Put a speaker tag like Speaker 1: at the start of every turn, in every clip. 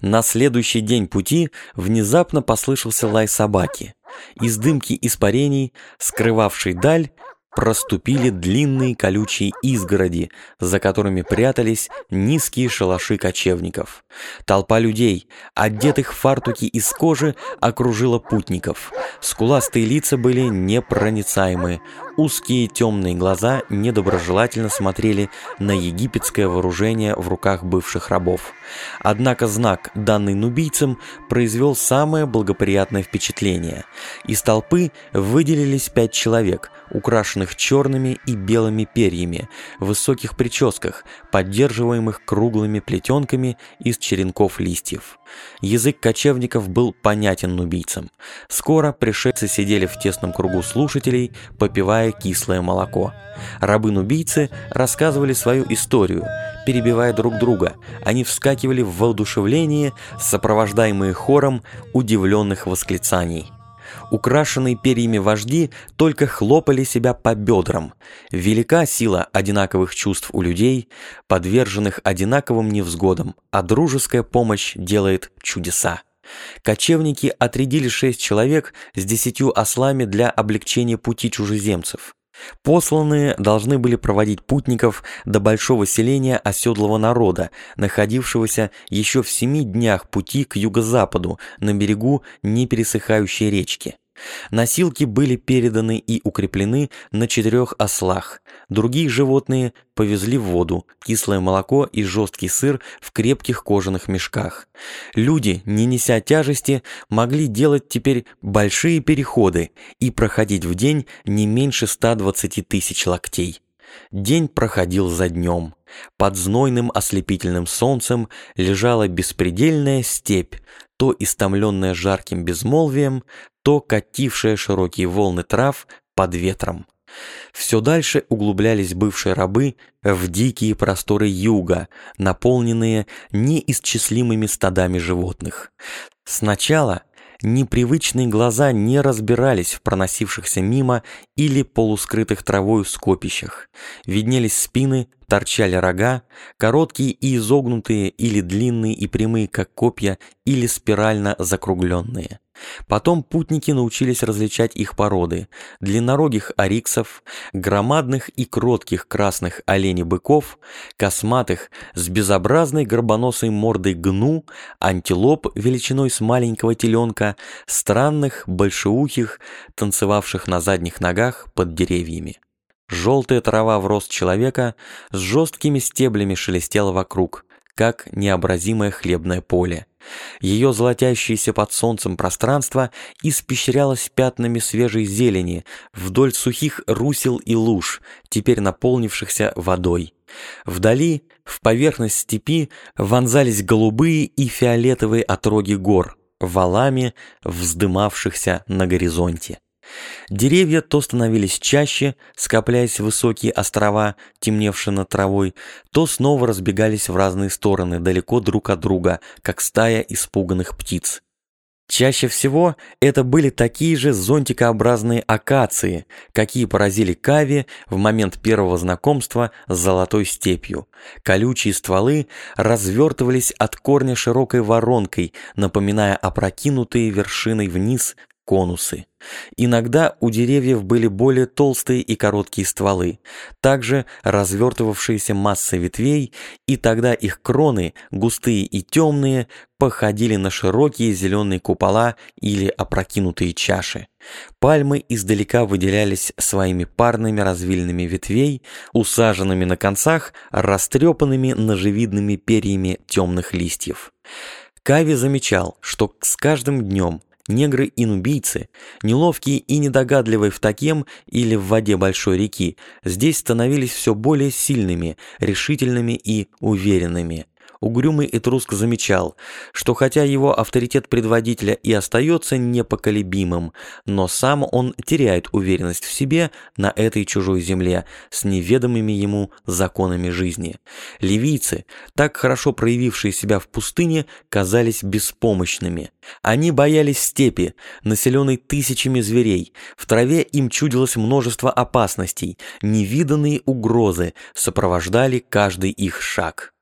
Speaker 1: На следующий день пути внезапно послышался лай собаки. Из дымки испарений, скрывавшей даль, проступили длинные колючие изгороди, за которыми прятались низкие шалаши кочевников. Толпа людей, одетых в фартуки из кожи, окружила путников. Скуластые лица были непроницаемы, узкие темные глаза недоброжелательно смотрели на египетское вооружение в руках бывших рабов. Однако знак, данный нубийцам, произвел самое благоприятное впечатление. Из толпы выделились пять человек, украшенных черными и белыми перьями, в высоких прическах, поддерживаемых круглыми плетенками из черенков листьев. Язык кочевников был понятен нубийцам. Скоро пришельцы сидели в тесном кругу слушателей, попивая кислое молоко. Рабы-нубийцы рассказывали свою историю, перебивая друг друга. Они вскакивали в воодушевление, сопровождаемые хором удивленных восклицаний. Украшенные перьями вожди только хлопали себя по бедрам. Велика сила одинаковых чувств у людей, подверженных одинаковым невзгодам, а дружеская помощь делает чудеса. Кочевники отрядили шесть человек с десятью ослами для облегчения пути чужеземцев. Посланные должны были проводить путников до большого селения оседлого народа, находившегося еще в семи днях пути к юго-западу на берегу непересыхающей речки. Носилки были переданы и укреплены на четырех ослах. Другие животные повезли в воду, кислое молоко и жесткий сыр в крепких кожаных мешках. Люди, не неся тяжести, могли делать теперь большие переходы и проходить в день не меньше 120 тысяч локтей. День проходил за днем. Под знойным ослепительным солнцем лежала беспредельная степь, то истомленная жарким безмолвием, то катившая широкие волны трав под ветром. Все дальше углублялись бывшие рабы в дикие просторы юга, наполненные неисчислимыми стадами животных. Сначала непривычные глаза не разбирались в проносившихся мимо или полускрытых травою скопищах. Виднелись спины, торчали рога, короткие и изогнутые или длинные и прямые, как копья, или спирально закругленные. Потом путники научились различать их породы – длиннорогих ариксов, громадных и кротких красных оленей-быков, косматых с безобразной горбоносой мордой гну, антилоп величиной с маленького теленка, странных, большеухих, танцевавших на задних ногах под деревьями. Желтая трава в рост человека с жесткими стеблями шелестела вокруг, как необразимое хлебное поле. Ее золотящееся под солнцем пространство испещрялось пятнами свежей зелени вдоль сухих русел и луж, теперь наполнившихся водой. Вдали, в поверхность степи, вонзались голубые и фиолетовые отроги гор, валами вздымавшихся на горизонте. Деревья то становились чаще, скопляясь в высокие острова, темневшие над травой, то снова разбегались в разные стороны, далеко друг от друга, как стая испуганных птиц. Чаще всего это были такие же зонтикообразные акации, какие поразили Кави в момент первого знакомства с золотой степью. Колючие стволы развертывались от корня широкой воронкой, напоминая опрокинутые вершиной вниз конусы. Иногда у деревьев были более толстые и короткие стволы, также развертывавшиеся массы ветвей, и тогда их кроны, густые и темные, походили на широкие зеленые купола или опрокинутые чаши. Пальмы издалека выделялись своими парными развильными ветвей, усаженными на концах растрепанными ножевидными перьями темных листьев. Кави замечал, что с каждым днем Негры и нубийцы, неловкие и недогадливые в такем или в воде большой реки, здесь становились все более сильными, решительными и уверенными. Угрюмый Этруск замечал, что хотя его авторитет предводителя и остается непоколебимым, но сам он теряет уверенность в себе на этой чужой земле с неведомыми ему законами жизни. Ливийцы, так хорошо проявившие себя в пустыне, казались беспомощными. Они боялись степи, населенной тысячами зверей. В траве им чудилось множество опасностей, невиданные угрозы сопровождали каждый их шаг.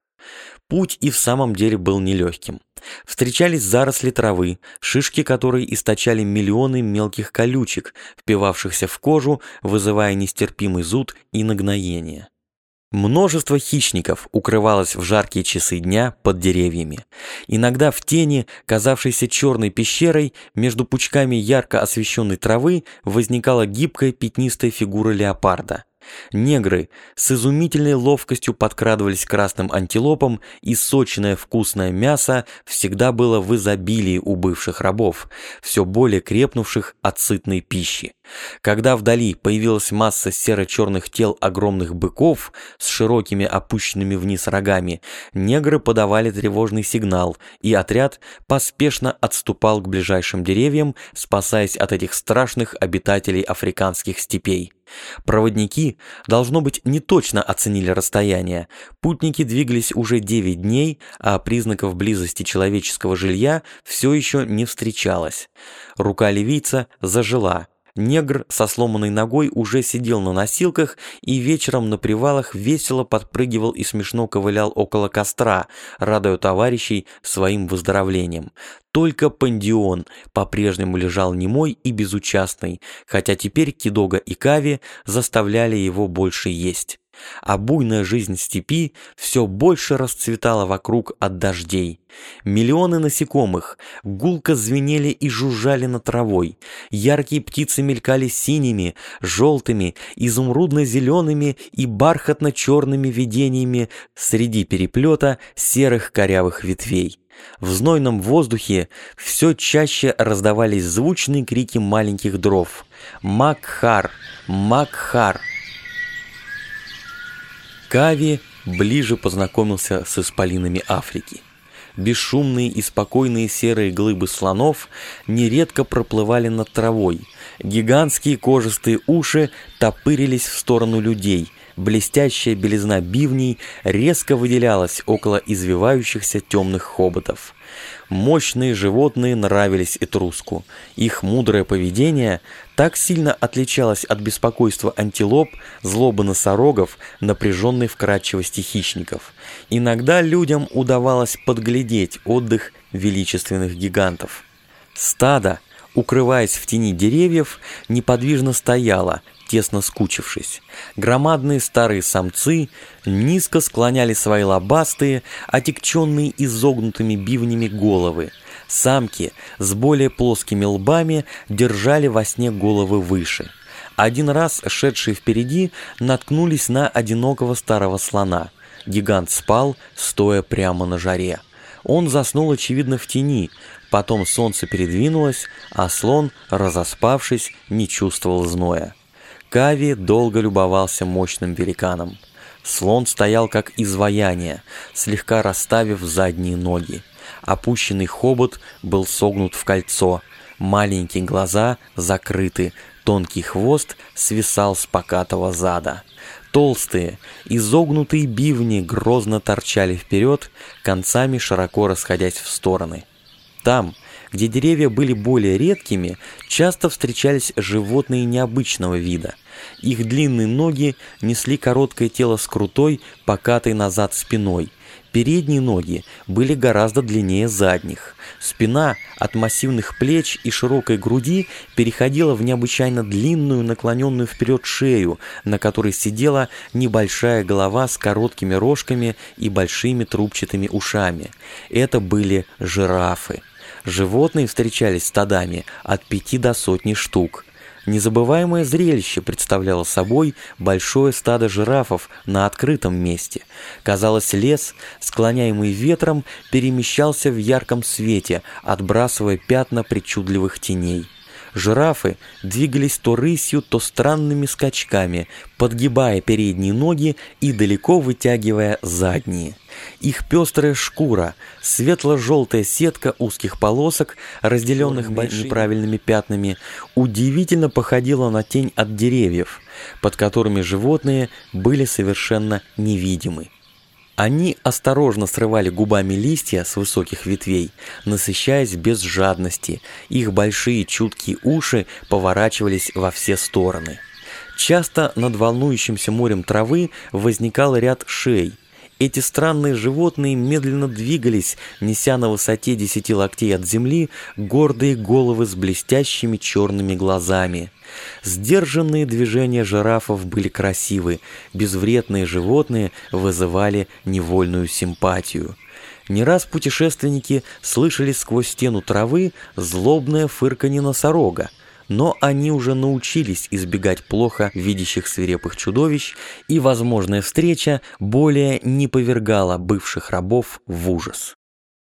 Speaker 1: Путь и в самом деле был нелегким. Встречались заросли травы, шишки которой источали миллионы мелких колючек, впивавшихся в кожу, вызывая нестерпимый зуд и нагноение. Множество хищников укрывалось в жаркие часы дня под деревьями. Иногда в тени, казавшейся черной пещерой, между пучками ярко освещенной травы возникала гибкая пятнистая фигура леопарда. Негры с изумительной ловкостью подкрадывались к красным антилопам, и сочное вкусное мясо всегда было в изобилии у бывших рабов, все более крепнувших от сытной пищи. Когда вдали появилась масса серо-черных тел огромных быков с широкими опущенными вниз рогами, негры подавали тревожный сигнал, и отряд поспешно отступал к ближайшим деревьям, спасаясь от этих страшных обитателей африканских степей. Проводники, должно быть, не точно оценили расстояние. Путники двигались уже 9 дней, а признаков близости человеческого жилья все еще не встречалось. Рука ливийца зажила. Негр со сломанной ногой уже сидел на носилках и вечером на привалах весело подпрыгивал и смешно ковылял около костра, радуя товарищей своим выздоровлением. Только Пандион по-прежнему лежал немой и безучастный, хотя теперь Кидога и Кави заставляли его больше есть а буйная жизнь степи все больше расцветала вокруг от дождей. Миллионы насекомых гулко звенели и жужжали над травой, яркие птицы мелькали синими, желтыми, изумрудно-зелеными и бархатно-черными видениями среди переплета серых корявых ветвей. В знойном воздухе все чаще раздавались звучные крики маленьких дров. «Макхар! Макхар!» Кави ближе познакомился с исполинами Африки. Бесшумные и спокойные серые глыбы слонов нередко проплывали над травой. Гигантские кожистые уши топырились в сторону людей. Блестящая белизна бивней резко выделялась около извивающихся темных хоботов. Мощные животные нравились Этруску. Их мудрое поведение так сильно отличалось от беспокойства антилоп, злобы носорогов, напряженной вкрадчивости хищников. Иногда людям удавалось подглядеть отдых величественных гигантов. Стадо, укрываясь в тени деревьев, неподвижно стояло, тесно скучившись. Громадные старые самцы низко склоняли свои лобастые, отекченные изогнутыми бивнями головы. Самки с более плоскими лбами держали во сне головы выше. Один раз шедшие впереди наткнулись на одинокого старого слона. Гигант спал, стоя прямо на жаре. Он заснул, очевидно, в тени. Потом солнце передвинулось, а слон, разоспавшись, не чувствовал зноя. Кави долго любовался мощным великаном. Слон стоял как изваяние, слегка расставив задние ноги. Опущенный хобот был согнут в кольцо, маленькие глаза закрыты, тонкий хвост свисал с покатого зада. Толстые, изогнутые бивни грозно торчали вперед, концами широко расходясь в стороны. Там, где деревья были более редкими, часто встречались животные необычного вида – их длинные ноги несли короткое тело с крутой, покатой назад спиной. Передние ноги были гораздо длиннее задних. Спина от массивных плеч и широкой груди переходила в необычайно длинную, наклоненную вперед шею, на которой сидела небольшая голова с короткими рожками и большими трубчатыми ушами. Это были жирафы. Животные встречались стадами от пяти до сотни штук. Незабываемое зрелище представляло собой большое стадо жирафов на открытом месте. Казалось, лес, склоняемый ветром, перемещался в ярком свете, отбрасывая пятна причудливых теней. Жирафы двигались то рысью, то странными скачками, подгибая передние ноги и далеко вытягивая задние. Их пестрая шкура, светло-желтая сетка узких полосок, разделенных неправильными пятнами, удивительно походила на тень от деревьев, под которыми животные были совершенно невидимы. Они осторожно срывали губами листья с высоких ветвей, насыщаясь без жадности. Их большие чуткие уши поворачивались во все стороны. Часто над волнующимся морем травы возникал ряд шей. Эти странные животные медленно двигались, неся на высоте десяти локтей от земли гордые головы с блестящими черными глазами. Сдержанные движения жирафов были красивы, безвредные животные вызывали невольную симпатию. Не раз путешественники слышали сквозь стену травы злобное фырканье носорога, но они уже научились избегать плохо видящих свирепых чудовищ, и возможная встреча более не повергала бывших рабов в ужас.